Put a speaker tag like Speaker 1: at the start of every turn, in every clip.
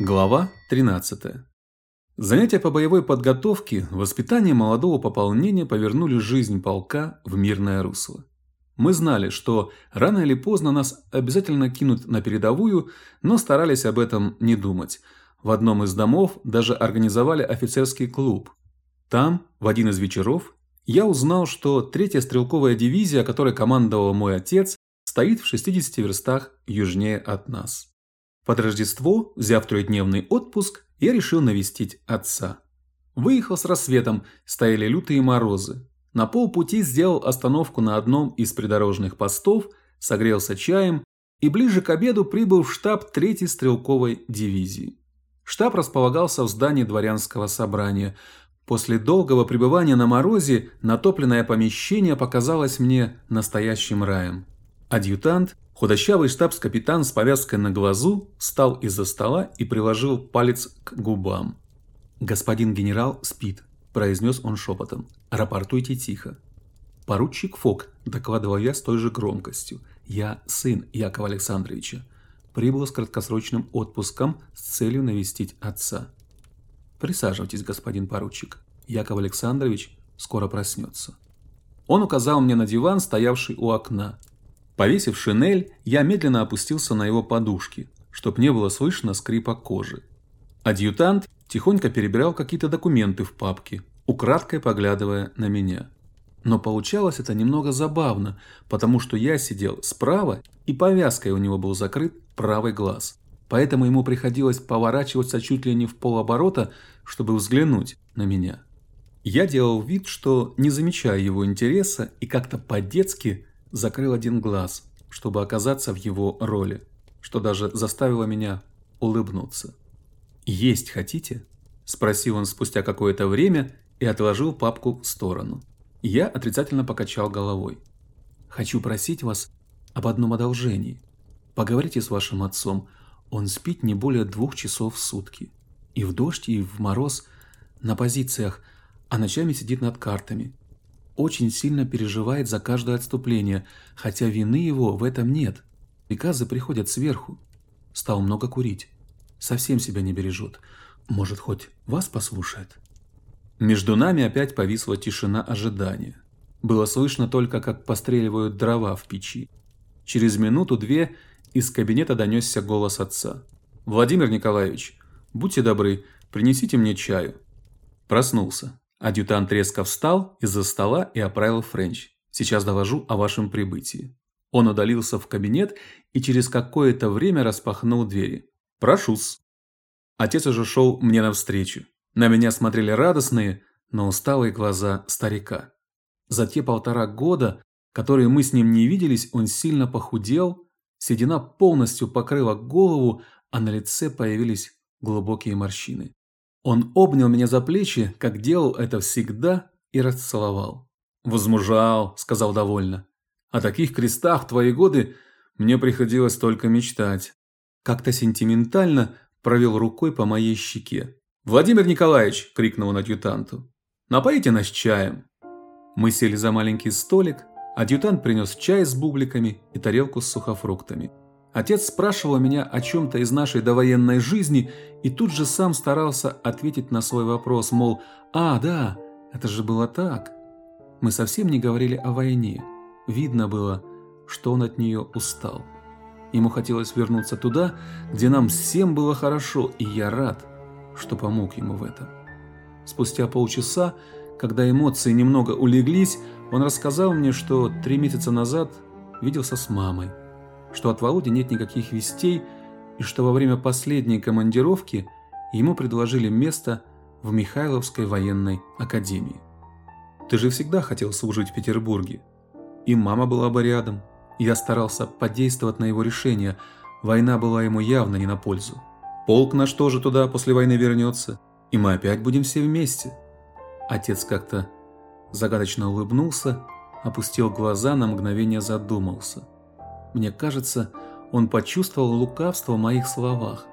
Speaker 1: Глава 13. Занятия по боевой подготовке, воспитание молодого пополнения повернули жизнь полка в мирное русло. Мы знали, что рано или поздно нас обязательно кинут на передовую, но старались об этом не думать. В одном из домов даже организовали офицерский клуб. Там, в один из вечеров, я узнал, что третья стрелковая дивизия, которой командовал мой отец, стоит в 60 верстах южнее от нас. Под Рождество, взяв трехдневный отпуск, я решил навестить отца. Выехал с рассветом, стояли лютые морозы. На полпути сделал остановку на одном из придорожных постов, согрелся чаем и ближе к обеду прибыл в штаб 3-й стрелковой дивизии. Штаб располагался в здании дворянского собрания. После долгого пребывания на морозе натопленное помещение показалось мне настоящим раем. Адъютант Худощавый штабс-капитан с повязкой на глазу встал из-за стола и приложил палец к губам. «Господин генерал спит», – произнес он шепотом. «Рапортуйте тихо». «Поручик Фок», – докладывал я с той же громкостью. «Я сын Якова Александровича. Прибыл с краткосрочным отпуском с целью навестить отца». «Присаживайтесь, господин поручик. Яков Александрович скоро проснется». Он указал мне на диван, стоявший у окна. Повесив шинель, я медленно опустился на его подушки, чтоб не было слышно скрипа кожи. Адъютант тихонько перебирал какие-то документы в папке, украдкой поглядывая на меня. Но получалось это немного забавно, потому что я сидел справа, и повязкой у него был закрыт правый глаз. Поэтому ему приходилось поворачиваться чуть ли не в полоборота, чтобы взглянуть на меня. Я делал вид, что не замечаю его интереса и как-то по-детски закрыл один глаз, чтобы оказаться в его роли, что даже заставило меня улыбнуться. «Есть хотите?» – спросил он спустя какое-то время и отложил папку в сторону. Я отрицательно покачал головой. «Хочу просить вас об одном одолжении. Поговорите с вашим отцом, он спит не более двух часов в сутки. И в дождь, и в мороз, на позициях, а ночами сидит над картами очень сильно переживает за каждое отступление, хотя вины его в этом нет. Приказы приходят сверху. Стал много курить. Совсем себя не бережет. Может, хоть вас послушает? Между нами опять повисла тишина ожидания. Было слышно только, как постреливают дрова в печи. Через минуту-две из кабинета донесся голос отца. «Владимир Николаевич, будьте добры, принесите мне чаю». Проснулся. Адъютант резко встал из-за стола и оправил френч. Сейчас доложу о вашем прибытии. Он удалился в кабинет и через какое-то время распахнул двери. Прошу-с. Отец уже шел мне навстречу. На меня смотрели радостные, но усталые глаза старика. За те полтора года, которые мы с ним не виделись, он сильно похудел, седина полностью покрыла голову, а на лице появились глубокие морщины. Он обнял меня за плечи, как делал это всегда, и расцеловал. «Возмужал», – сказал довольно. «О таких крестах в твои годы мне приходилось только мечтать». Как-то сентиментально провел рукой по моей щеке. «Владимир Николаевич!» – крикнул он адъютанту. «Напоите нас чаем!» Мы сели за маленький столик, адъютант принес чай с бубликами и тарелку с сухофруктами. Отец спрашивал меня о чем-то из нашей довоенной жизни и тут же сам старался ответить на свой вопрос, мол, «А, да, это же было так». Мы совсем не говорили о войне. Видно было, что он от нее устал. Ему хотелось вернуться туда, где нам всем было хорошо, и я рад, что помог ему в этом. Спустя полчаса, когда эмоции немного улеглись, он рассказал мне, что три месяца назад виделся с мамой что от Володи нет никаких вестей и что во время последней командировки ему предложили место в Михайловской военной академии. Ты же всегда хотел служить в Петербурге. И мама была бы рядом. Я старался подействовать на его решение. Война была ему явно не на пользу. Полк наш тоже туда после войны вернется, и мы опять будем все вместе. Отец как-то загадочно улыбнулся, опустил глаза, на мгновение задумался – мне кажется, он почувствовал лукавство в моих словах.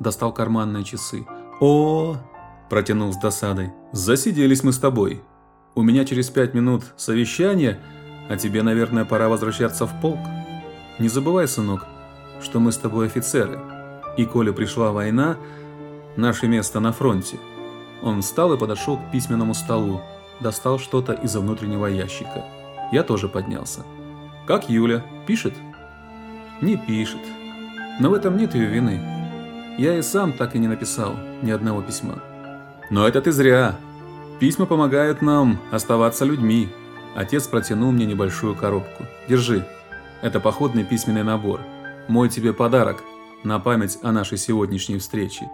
Speaker 1: Достал карманные часы. «О!» – протянул с досадой. «Засиделись мы с тобой. У меня через пять минут совещание, а тебе, наверное, пора возвращаться в полк. Не забывай, сынок, что мы с тобой офицеры, И коли пришла война, наше место на фронте. Он встал и подошел к письменному столу, достал что-то из-за внутреннего ящика. Я тоже поднялся. «Как Юля? Пишет?» «Не пишет. Но в этом нет ее вины. Я и сам так и не написал ни одного письма». «Но это ты зря. Письма помогают нам оставаться людьми». Отец протянул мне небольшую коробку. «Держи. Это походный письменный набор. Мой тебе подарок на память о нашей сегодняшней встрече.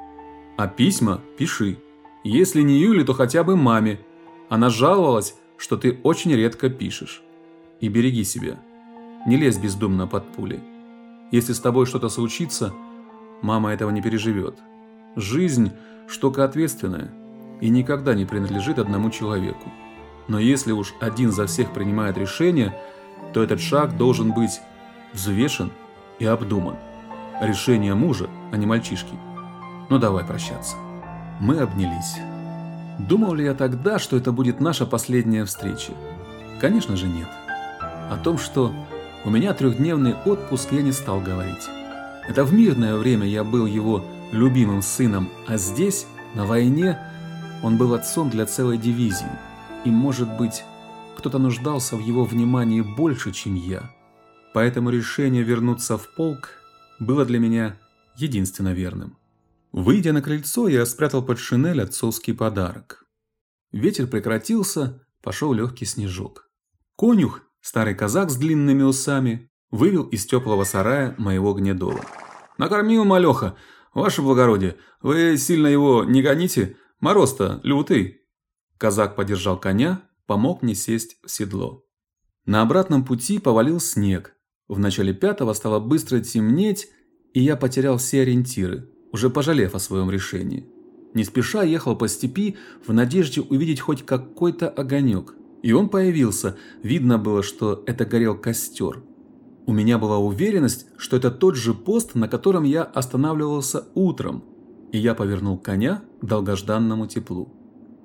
Speaker 1: А письма пиши. Если не Юле, то хотя бы маме. Она жаловалась, что ты очень редко пишешь. И береги себя. Не лезь бездумно под пули. Если с тобой что-то случится, мама этого не переживет. Жизнь – штука ответственная и никогда не принадлежит одному человеку. Но если уж один за всех принимает решение, то этот шаг должен быть взвешен и обдуман. Решение мужа, а не мальчишки. Ну давай прощаться. Мы обнялись. Думал ли я тогда, что это будет наша последняя встреча? Конечно же нет. О том, что у меня трехдневный отпуск, я не стал говорить. Это в мирное время я был его любимым сыном, а здесь, на войне, он был отцом для целой дивизии. И, может быть, кто-то нуждался в его внимании больше, чем я. Поэтому решение вернуться в полк было для меня единственно верным. Выйдя на крыльцо, я спрятал под шинель отцовский подарок. Ветер прекратился, пошел легкий снежок. Конюх, старый казак с длинными усами, вывел из теплого сарая моего гнедола. «Накормил малеха, ваше благородие, вы сильно его не гоните, мороз-то лютый». Казак подержал коня, помог мне сесть в седло. На обратном пути повалил снег. В начале пятого стало быстро темнеть, и я потерял все ориентиры уже пожалев о своем решении. Не спеша ехал по степи в надежде увидеть хоть какой-то огонек. И он появился, видно было, что это горел костер. У меня была уверенность, что это тот же пост, на котором я останавливался утром, и я повернул коня к долгожданному теплу.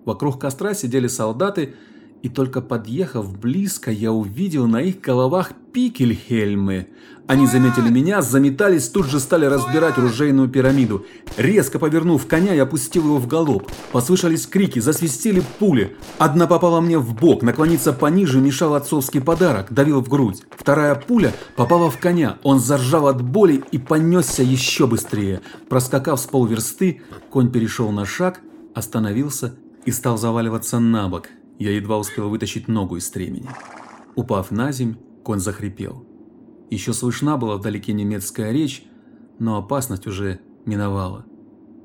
Speaker 1: Вокруг костра сидели солдаты, и только подъехав близко, я увидел на их головах пикельхельмы. Они заметили меня, заметались, тут же стали разбирать ружейную пирамиду. Резко повернув коня, я опустил его в галоп. Послышались крики, засвистели пули. Одна попала мне в бок, наклониться пониже мешал отцовский подарок, давил в грудь. Вторая пуля попала в коня, он заржал от боли и понесся еще быстрее. Проскакав с полверсты, конь перешел на шаг, остановился и стал заваливаться на бок. Я едва успел вытащить ногу из стремени. Упав на земь, конь захрипел. Еще слышна была вдалеке немецкая речь, но опасность уже миновала.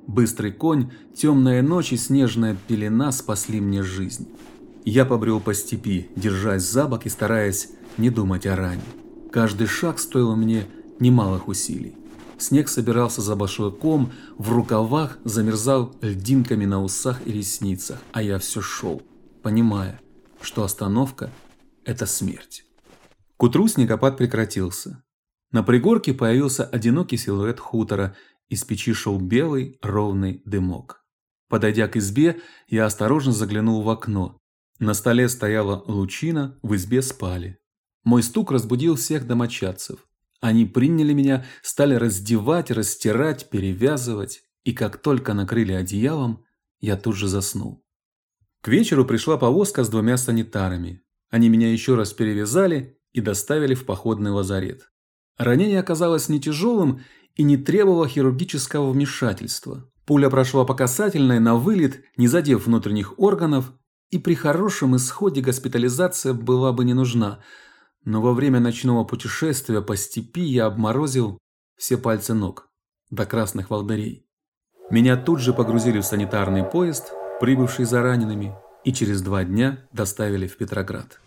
Speaker 1: Быстрый конь, темная ночь и снежная пелена спасли мне жизнь. Я побрел по степи, держась за бок и стараясь не думать о ране. Каждый шаг стоил мне немалых усилий. Снег собирался за большой ком, в рукавах замерзал льдинками на усах и ресницах, а я все шел понимая, что остановка – это смерть. К утру снегопад прекратился. На пригорке появился одинокий силуэт хутора, из печи шел белый ровный дымок. Подойдя к избе, я осторожно заглянул в окно. На столе стояла лучина, в избе спали. Мой стук разбудил всех домочадцев. Они приняли меня, стали раздевать, растирать, перевязывать, и как только накрыли одеялом, я тут же заснул. К вечеру пришла повозка с двумя санитарами. Они меня еще раз перевязали и доставили в походный лазарет. Ранение оказалось не тяжелым и не требовало хирургического вмешательства. Пуля прошла по касательной на вылет, не задев внутренних органов, и при хорошем исходе госпитализация была бы не нужна. Но во время ночного путешествия по степи я обморозил все пальцы ног до красных волдырей. Меня тут же погрузили в санитарный поезд – прибывший за ранеными, и через два дня доставили в Петроград.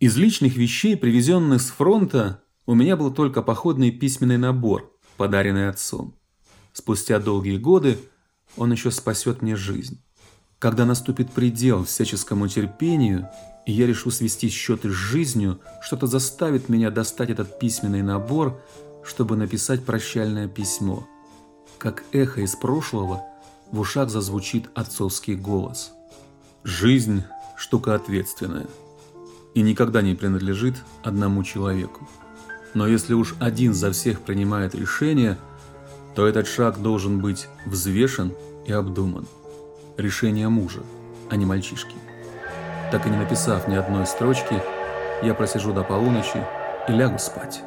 Speaker 1: Из личных вещей, привезенных с фронта, у меня был только походный письменный набор, подаренный отцом. Спустя долгие годы он еще спасет мне жизнь. Когда наступит предел всяческому терпению, и я решу свести счеты с жизнью, что-то заставит меня достать этот письменный набор, чтобы написать прощальное письмо. Как эхо из прошлого – в ушах зазвучит отцовский голос. Жизнь – штука ответственная и никогда не принадлежит одному человеку. Но если уж один за всех принимает решение, то этот шаг должен быть взвешен и обдуман. Решение мужа, а не мальчишки. Так и не написав ни одной строчки, я просижу до полуночи и лягу спать.